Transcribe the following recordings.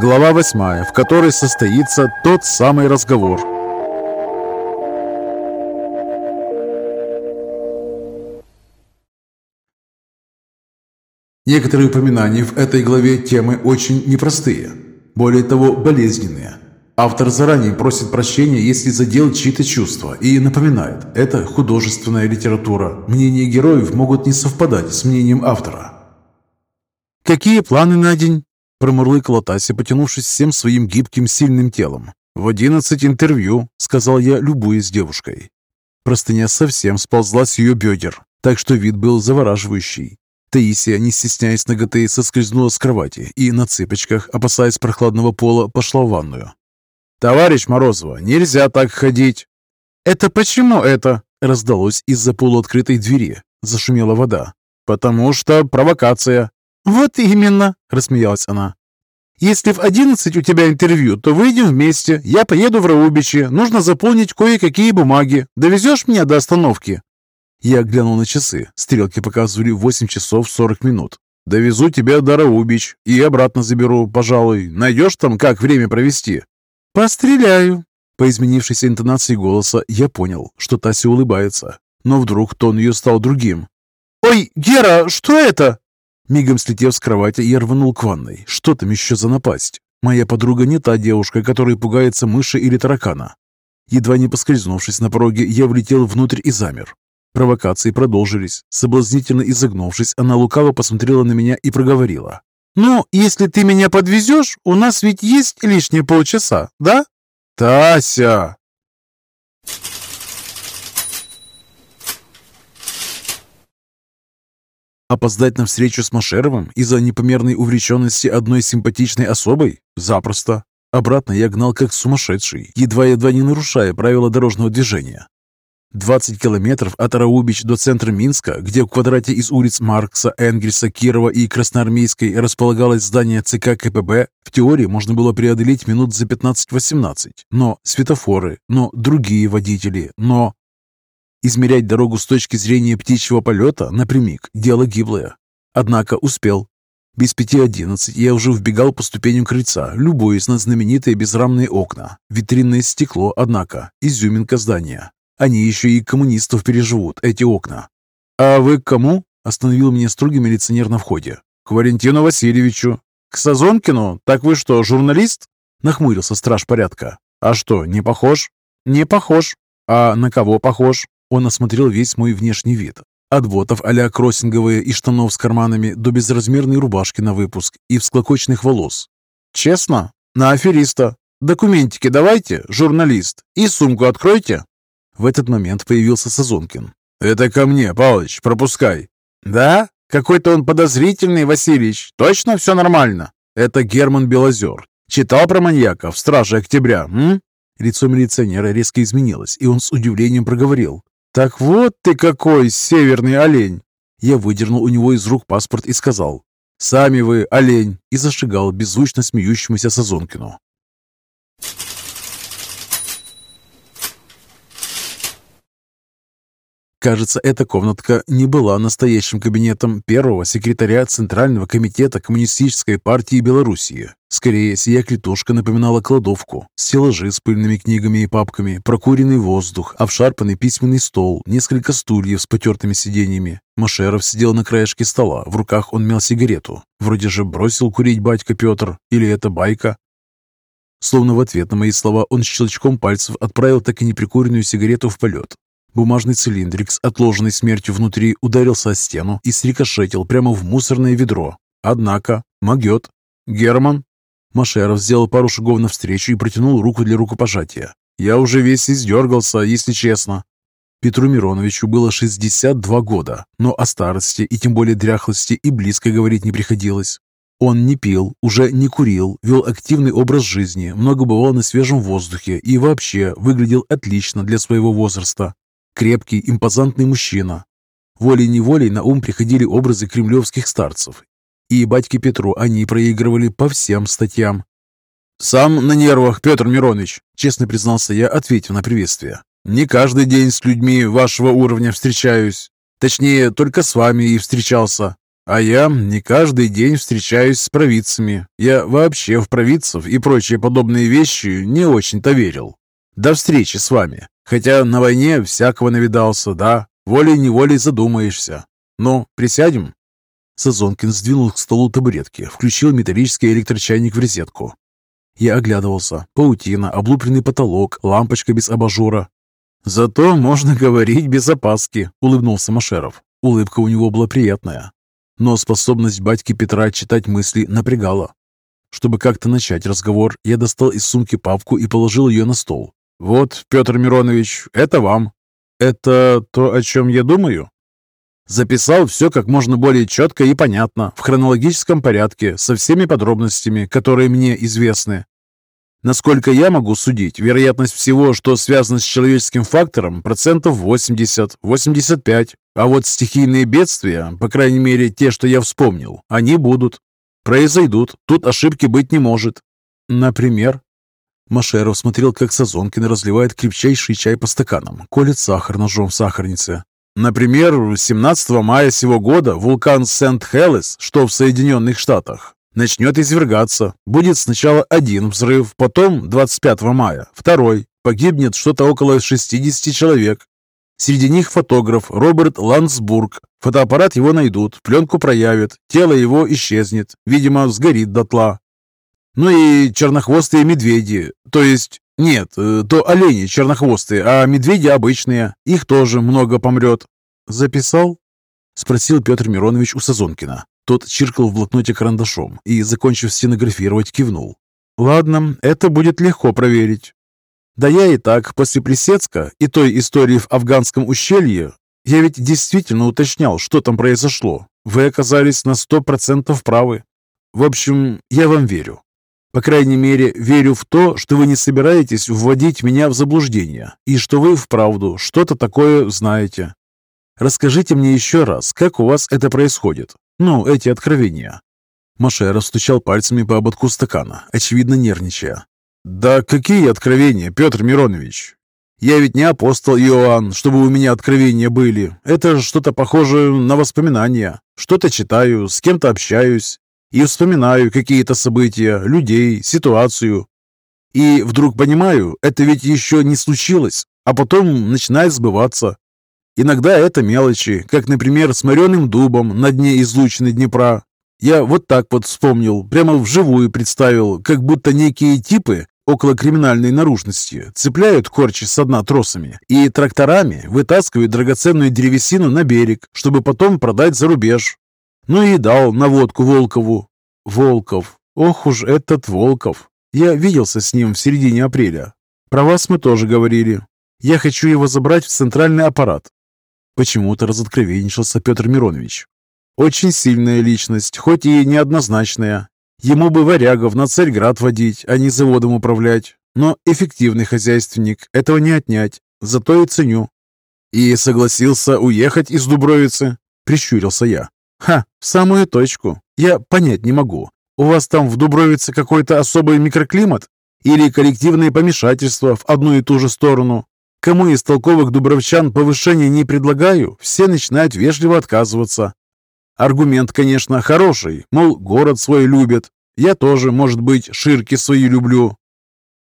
Глава 8, в которой состоится тот самый разговор. Некоторые упоминания в этой главе темы очень непростые, более того, болезненные. Автор заранее просит прощения, если задел чьи-то чувства, и напоминает, это художественная литература. Мнения героев могут не совпадать с мнением автора. «Какие планы на день?» Промурлыкала Тася, потянувшись всем своим гибким, сильным телом. «В одиннадцать интервью», — сказал я, любуясь девушкой. Простыня совсем сползла с ее бедер, так что вид был завораживающий. Таисия, не стесняясь ноготы, соскользнула с кровати и на цыпочках, опасаясь прохладного пола, пошла в ванную. «Товарищ Морозова, нельзя так ходить!» «Это почему это?» — раздалось из-за полуоткрытой двери. Зашумела вода. «Потому что провокация!» «Вот именно!» – рассмеялась она. «Если в одиннадцать у тебя интервью, то выйдем вместе. Я поеду в Раубичи. Нужно заполнить кое-какие бумаги. Довезешь меня до остановки?» Я глянул на часы. Стрелки показывали 8 часов 40 минут. «Довезу тебя до Раубич и обратно заберу, пожалуй. Найдешь там, как время провести?» «Постреляю!» По изменившейся интонации голоса я понял, что Тася улыбается. Но вдруг тон ее стал другим. «Ой, Гера, что это?» Мигом слетев с кровати, я рванул к ванной. Что там еще за напасть? Моя подруга не та девушка, которая пугается мыши или таракана. Едва не поскользнувшись на пороге, я влетел внутрь и замер. Провокации продолжились. Соблазнительно изогнувшись, она лукаво посмотрела на меня и проговорила. «Ну, если ты меня подвезешь, у нас ведь есть лишние полчаса, да?» «Тася!» Опоздать на встречу с Машеровым из-за непомерной увлеченности одной симпатичной особой? Запросто. Обратно я гнал как сумасшедший, едва-едва не нарушая правила дорожного движения. 20 километров от Раубич до центра Минска, где в квадрате из улиц Маркса, Энгельса, Кирова и Красноармейской располагалось здание ЦК КПБ, в теории можно было преодолеть минут за 15-18. Но светофоры, но другие водители, но... Измерять дорогу с точки зрения птичьего полета напрямик – дело гиблое. Однако успел. Без пяти одиннадцать я уже вбегал по ступеням крыльца, любуясь на знаменитые безрамные окна. Витринное стекло, однако, изюминка здания. Они еще и коммунистов переживут, эти окна. «А вы к кому?» – остановил меня строгий милиционер на входе. «К Валентину Васильевичу». «К Сазонкину? Так вы что, журналист?» – нахмурился страж порядка. «А что, не похож?» «Не похож». «А на кого похож?» Он осмотрел весь мой внешний вид. От ботов а кроссинговые и штанов с карманами до безразмерной рубашки на выпуск и всклокоченных волос. «Честно? На афериста. Документики давайте, журналист, и сумку откройте». В этот момент появился Сазонкин. «Это ко мне, Павлович, пропускай». «Да? Какой-то он подозрительный, Васильевич. Точно все нормально?» «Это Герман Белозер. Читал про маньяка в «Страже Октября», м?» Лицо милиционера резко изменилось, и он с удивлением проговорил. «Так вот ты какой, северный олень!» Я выдернул у него из рук паспорт и сказал «Сами вы, олень!» и зашагал беззвучно смеющемуся Сазонкину. Кажется, эта комнатка не была настоящим кабинетом первого секретаря Центрального комитета Коммунистической партии Белоруссии. Скорее, сия клетушка напоминала кладовку, стеллажи с пыльными книгами и папками, прокуренный воздух, обшарпанный письменный стол, несколько стульев с потертыми сиденьями. Машеров сидел на краешке стола, в руках он мял сигарету. Вроде же бросил курить батька Петр, или это байка? Словно в ответ на мои слова он щелчком пальцев отправил так и неприкуренную сигарету в полет. Бумажный цилиндрик с отложенной смертью внутри ударился о стену и срикошетил прямо в мусорное ведро. Однако, могет. Герман. Машеров сделал пару шагов навстречу и протянул руку для рукопожатия. Я уже весь издергался, если честно. Петру Мироновичу было 62 года, но о старости и тем более дряхлости и близко говорить не приходилось. Он не пил, уже не курил, вел активный образ жизни, много бывал на свежем воздухе и вообще выглядел отлично для своего возраста. Крепкий, импозантный мужчина. Волей-неволей на ум приходили образы кремлевских старцев. И батьке Петру они проигрывали по всем статьям. «Сам на нервах, Петр Миронович», — честно признался я, ответив на приветствие. «Не каждый день с людьми вашего уровня встречаюсь. Точнее, только с вами и встречался. А я не каждый день встречаюсь с провидцами. Я вообще в провидцев и прочие подобные вещи не очень-то верил. До встречи с вами. Хотя на войне всякого навидался, да, волей-неволей задумаешься. Ну, присядем?» Сазонкин сдвинул к столу табуретки, включил металлический электрочайник в розетку. Я оглядывался. Паутина, облупленный потолок, лампочка без абажура. «Зато можно говорить без опаски», — улыбнулся Машеров. Улыбка у него была приятная. Но способность батьки Петра читать мысли напрягала. Чтобы как-то начать разговор, я достал из сумки папку и положил ее на стол. «Вот, Петр Миронович, это вам». «Это то, о чем я думаю?» Записал все как можно более четко и понятно, в хронологическом порядке, со всеми подробностями, которые мне известны. Насколько я могу судить, вероятность всего, что связано с человеческим фактором, процентов 80-85. А вот стихийные бедствия, по крайней мере те, что я вспомнил, они будут. Произойдут, тут ошибки быть не может. Например? Машеров смотрел, как Сазонкин разливает крепчайший чай по стаканам, колет сахар ножом в сахарнице, Например, 17 мая сего года вулкан Сент-Хелес, что в Соединенных Штатах, начнет извергаться. Будет сначала один взрыв, потом 25 мая второй. Погибнет что-то около 60 человек. Среди них фотограф Роберт Ландсбург. Фотоаппарат его найдут, пленку проявят, тело его исчезнет, видимо, сгорит дотла. Ну и чернохвостые медведи, то есть нет, э, то олени чернохвостые, а медведи обычные. Их тоже много помрет. Записал? Спросил Петр Миронович у Сазонкина. Тот чиркал в блокноте карандашом и, закончив стенографировать, кивнул. «Ладно, это будет легко проверить. Да я и так, после Плесецка и той истории в афганском ущелье, я ведь действительно уточнял, что там произошло. Вы оказались на сто процентов правы. В общем, я вам верю. По крайней мере, верю в то, что вы не собираетесь вводить меня в заблуждение и что вы вправду что-то такое знаете. Расскажите мне еще раз, как у вас это происходит? Ну, эти откровения». Машер стучал пальцами по ободку стакана, очевидно нервничая. «Да какие откровения, Петр Миронович? Я ведь не апостол Иоанн, чтобы у меня откровения были. Это что-то похоже на воспоминания. Что-то читаю, с кем-то общаюсь, и вспоминаю какие-то события, людей, ситуацию. И вдруг понимаю, это ведь еще не случилось, а потом начинает сбываться. Иногда это мелочи, как, например, с мореным дубом на дне излучины Днепра. Я вот так вот вспомнил, прямо вживую представил, как будто некие типы около криминальной наружности цепляют корчи со дна тросами и тракторами вытаскивают драгоценную древесину на берег, чтобы потом продать за рубеж. Ну и дал наводку Волкову. Волков. Ох уж этот Волков. Я виделся с ним в середине апреля. Про вас мы тоже говорили. Я хочу его забрать в центральный аппарат. Почему-то разоткровенничался Петр Миронович. Очень сильная личность, хоть и неоднозначная. Ему бы варягов на Царьград водить, а не заводом управлять. Но эффективный хозяйственник, этого не отнять. Зато и ценю. И согласился уехать из Дубровицы, прищурился я. «Ха, в самую точку. Я понять не могу. У вас там в Дубровице какой-то особый микроклимат? Или коллективное помешательство в одну и ту же сторону? Кому из толковых дубровчан повышения не предлагаю, все начинают вежливо отказываться. Аргумент, конечно, хороший, мол, город свой любят. Я тоже, может быть, ширки свои люблю.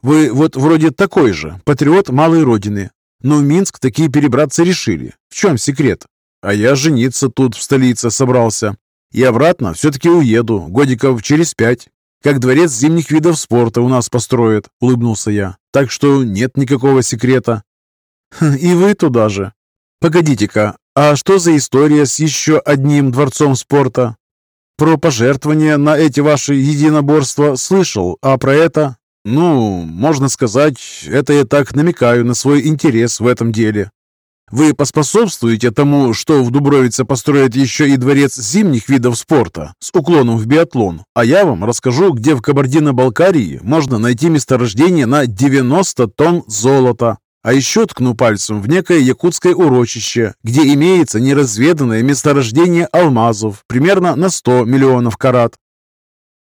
Вы вот вроде такой же, патриот малой родины. Но в Минск такие перебраться решили. В чем секрет? А я жениться тут, в столице, собрался. И обратно все-таки уеду, годиков через пять. Как дворец зимних видов спорта у нас построят, улыбнулся я. Так что нет никакого секрета. И вы туда же. Погодите-ка, а что за история с еще одним дворцом спорта? Про пожертвования на эти ваши единоборства слышал, а про это... Ну, можно сказать, это я так намекаю на свой интерес в этом деле. Вы поспособствуете тому, что в Дубровице построят еще и дворец зимних видов спорта с уклоном в биатлон, а я вам расскажу, где в Кабардино-Балкарии можно найти месторождение на 90 тонн золота. А еще ткну пальцем в некое якутское урочище, где имеется неразведанное месторождение алмазов, примерно на 100 миллионов карат.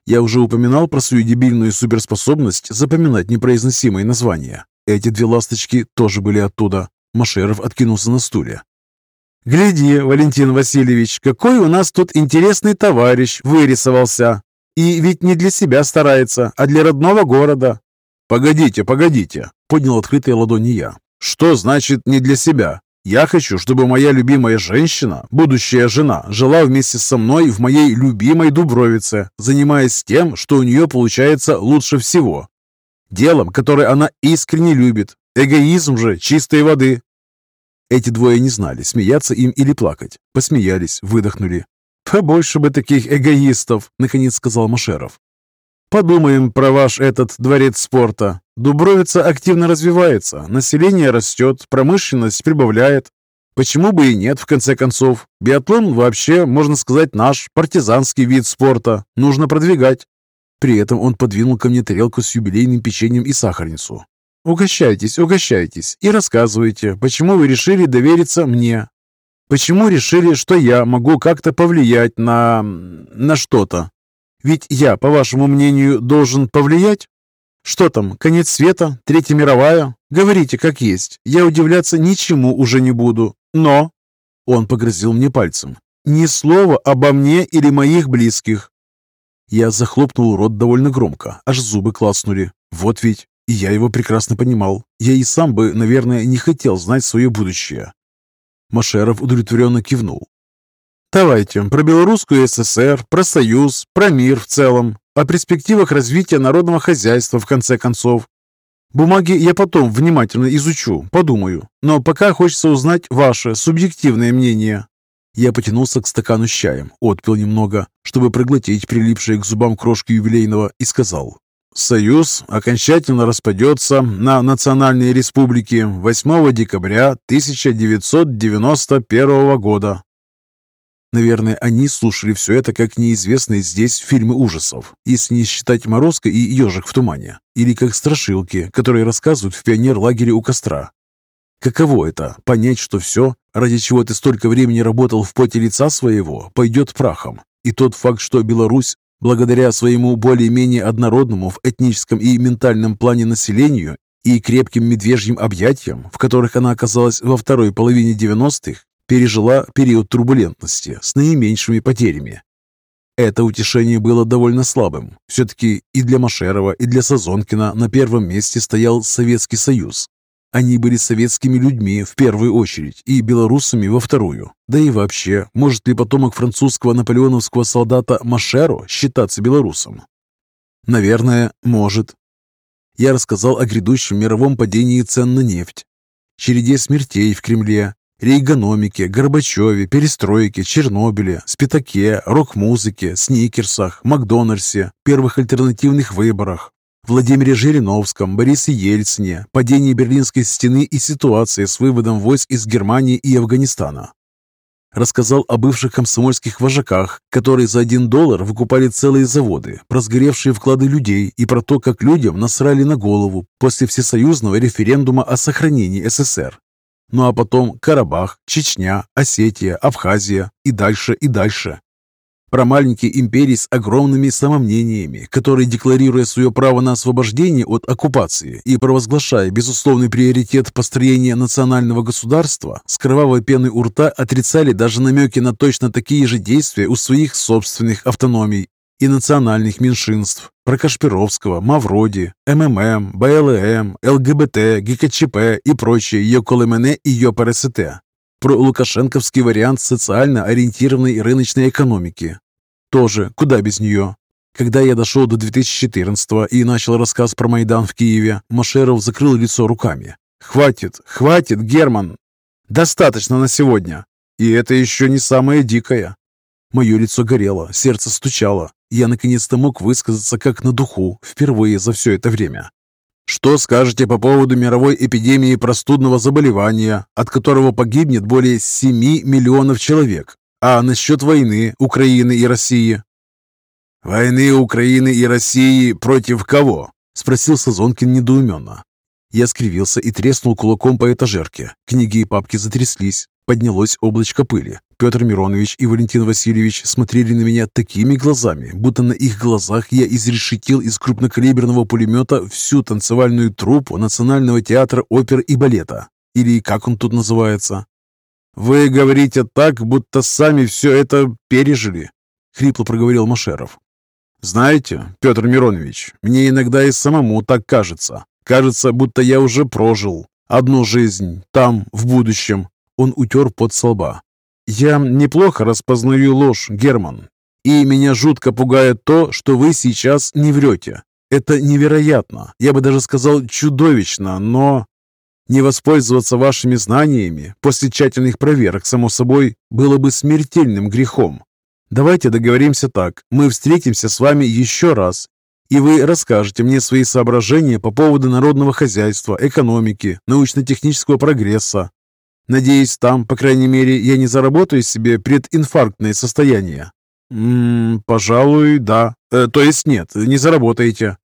Я уже упоминал про свою дебильную суперспособность запоминать непроизносимые названия. Эти две ласточки тоже были оттуда. Машеров откинулся на стуле. «Гляди, Валентин Васильевич, какой у нас тут интересный товарищ вырисовался. И ведь не для себя старается, а для родного города». «Погодите, погодите», — поднял открытые ладони я. «Что значит не для себя? Я хочу, чтобы моя любимая женщина, будущая жена, жила вместе со мной в моей любимой Дубровице, занимаясь тем, что у нее получается лучше всего. Делом, которое она искренне любит. Эгоизм же чистой воды. Эти двое не знали, смеяться им или плакать. Посмеялись, выдохнули. «Побольше бы таких эгоистов», — наконец сказал Машеров. «Подумаем про ваш этот дворец спорта. Дубровица активно развивается, население растет, промышленность прибавляет. Почему бы и нет, в конце концов? Биатлон вообще, можно сказать, наш партизанский вид спорта. Нужно продвигать». При этом он подвинул ко мне тарелку с юбилейным печеньем и сахарницу. Угощайтесь, угощайтесь и рассказывайте, почему вы решили довериться мне. Почему решили, что я могу как-то повлиять на... на что-то? Ведь я, по вашему мнению, должен повлиять? Что там, конец света, Третья мировая? Говорите, как есть. Я удивляться ничему уже не буду. Но...» Он погрозил мне пальцем. «Ни слова обо мне или моих близких». Я захлопнул рот довольно громко, аж зубы клацнули. Вот ведь и я его прекрасно понимал. Я и сам бы, наверное, не хотел знать свое будущее. Машеров удовлетворенно кивнул. «Давайте про Белорусскую ССР, про Союз, про мир в целом, о перспективах развития народного хозяйства в конце концов. Бумаги я потом внимательно изучу, подумаю, но пока хочется узнать ваше субъективное мнение». Я потянулся к стакану с чаем, отпил немного, чтобы проглотить прилипшие к зубам крошки юбилейного, и сказал Союз окончательно распадется на национальные республики 8 декабря 1991 года. Наверное, они слушали все это как неизвестные здесь фильмы ужасов, если не считать «Морозко» и «Ежик в тумане», или как страшилки, которые рассказывают в пионер-лагере у костра. Каково это – понять, что все, ради чего ты столько времени работал в поте лица своего, пойдет прахом, и тот факт, что Беларусь Благодаря своему более-менее однородному в этническом и ментальном плане населению и крепким медвежьим объятиям, в которых она оказалась во второй половине 90-х, пережила период турбулентности с наименьшими потерями. Это утешение было довольно слабым. Все-таки и для Машерова, и для Сазонкина на первом месте стоял Советский Союз, они были советскими людьми в первую очередь и белорусами во вторую. Да и вообще, может ли потомок французского наполеоновского солдата Машеро считаться белорусом? Наверное, может. Я рассказал о грядущем мировом падении цен на нефть, череде смертей в Кремле, рейгономике, Горбачеве, перестройке, Чернобыле, Спитаке, рок-музыке, Сникерсах, Макдональдсе, первых альтернативных выборах, Владимире Жириновском, Борисе Ельцине, падении Берлинской стены и ситуации с выводом войск из Германии и Афганистана. Рассказал о бывших комсомольских вожаках, которые за один доллар выкупали целые заводы, про сгоревшие вклады людей и про то, как людям насрали на голову после всесоюзного референдума о сохранении СССР. Ну а потом Карабах, Чечня, Осетия, Абхазия и дальше и дальше. Про маленькие империи с огромными самомнениями, которые, декларируя свое право на освобождение от оккупации и провозглашая безусловный приоритет построения национального государства, с кровавой пеной у рта отрицали даже намеки на точно такие же действия у своих собственных автономий и национальных меньшинств. Про Кашпировского, Мавроди, МММ, БЛМ, ЛГБТ, ГКЧП и прочие Йоколемене и ЙОПРСТ про лукашенковский вариант социально ориентированной рыночной экономики. Тоже куда без нее. Когда я дошел до 2014 и начал рассказ про Майдан в Киеве, Машеров закрыл лицо руками. «Хватит, хватит, Герман! Достаточно на сегодня! И это еще не самое дикое!» Мое лицо горело, сердце стучало. Я наконец-то мог высказаться как на духу, впервые за все это время. Что скажете по поводу мировой эпидемии простудного заболевания, от которого погибнет более 7 миллионов человек? А насчет войны Украины и России? «Войны Украины и России против кого?» – спросил Сазонкин недоуменно. Я скривился и треснул кулаком по этажерке. Книги и папки затряслись. Поднялось облачко пыли. Петр Миронович и Валентин Васильевич смотрели на меня такими глазами, будто на их глазах я изрешетил из крупнокалиберного пулемета всю танцевальную труппу Национального театра опер и балета. Или как он тут называется? «Вы говорите так, будто сами все это пережили», — хрипло проговорил Машеров. «Знаете, Петр Миронович, мне иногда и самому так кажется. Кажется, будто я уже прожил одну жизнь там, в будущем». Он утер под слова. «Я неплохо распознаю ложь, Герман, и меня жутко пугает то, что вы сейчас не врете. Это невероятно, я бы даже сказал чудовищно, но не воспользоваться вашими знаниями после тщательных проверок, само собой, было бы смертельным грехом. Давайте договоримся так. Мы встретимся с вами еще раз, и вы расскажете мне свои соображения по поводу народного хозяйства, экономики, научно-технического прогресса. Надеюсь, там, по крайней мере, я не заработаю себе прединфарктное состояние. «М пожалуй, да. Э, то есть нет, не заработаете».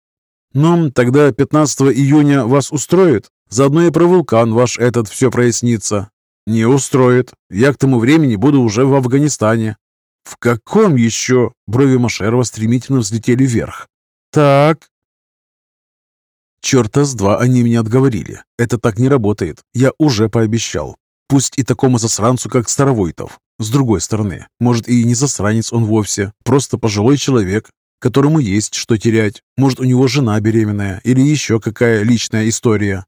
«Ну, тогда 15 июня вас устроит? Заодно и про вулкан ваш этот все прояснится». «Не устроит. Я к тому времени буду уже в Афганистане». «В каком еще?» Брови Машерова стремительно взлетели вверх. «Так...» Черта с два они меня отговорили. Это так не работает. Я уже пообещал. Пусть и такому засранцу, как Старовойтов. С другой стороны, может и не засранец он вовсе, просто пожилой человек, которому есть что терять. Может, у него жена беременная или еще какая личная история.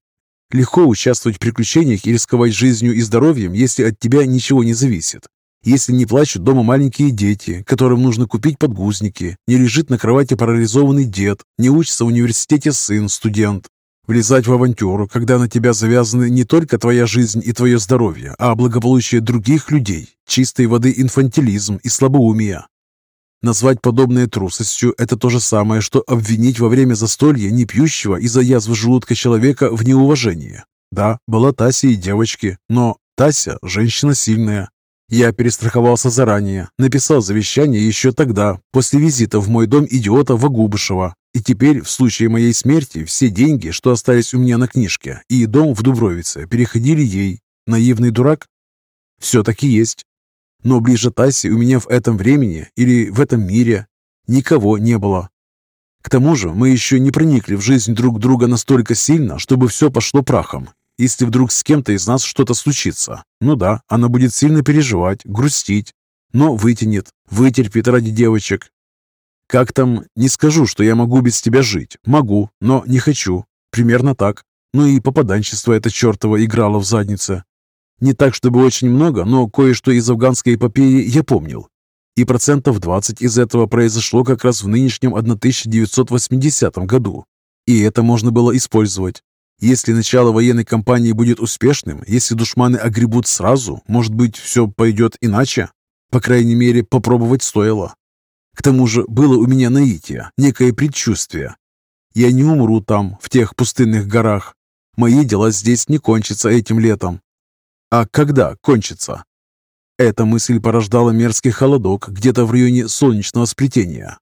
Легко участвовать в приключениях и рисковать жизнью и здоровьем, если от тебя ничего не зависит. Если не плачут дома маленькие дети, которым нужно купить подгузники, не лежит на кровати парализованный дед, не учится в университете сын, студент, Влезать в авантюру, когда на тебя завязаны не только твоя жизнь и твое здоровье, а благополучие других людей, чистой воды инфантилизм и слабоумие. Назвать подобное трусостью – это то же самое, что обвинить во время застолья не пьющего из-за язвы желудка человека в неуважении. Да, была Тася и девочки, но Тася – женщина сильная. Я перестраховался заранее, написал завещание еще тогда, после визита в мой дом идиота Вагубышева, и теперь, в случае моей смерти, все деньги, что остались у меня на книжке, и дом в Дубровице, переходили ей. Наивный дурак? Все-таки есть. Но ближе Таси у меня в этом времени или в этом мире никого не было. К тому же мы еще не проникли в жизнь друг друга настолько сильно, чтобы все пошло прахом. Если вдруг с кем-то из нас что-то случится, ну да, она будет сильно переживать, грустить, но вытянет, вытерпит ради девочек, как там, не скажу, что я могу без тебя жить. Могу, но не хочу. Примерно так. Ну и попаданчество это чертово играло в заднице. Не так, чтобы очень много, но кое-что из афганской эпопеи я помнил. И процентов 20 из этого произошло как раз в нынешнем 1980 году. И это можно было использовать. Если начало военной кампании будет успешным, если душманы огребут сразу, может быть, все пойдет иначе? По крайней мере, попробовать стоило. К тому же было у меня наитие, некое предчувствие. Я не умру там, в тех пустынных горах. Мои дела здесь не кончатся этим летом. А когда кончится? Эта мысль порождала мерзкий холодок где-то в районе солнечного сплетения.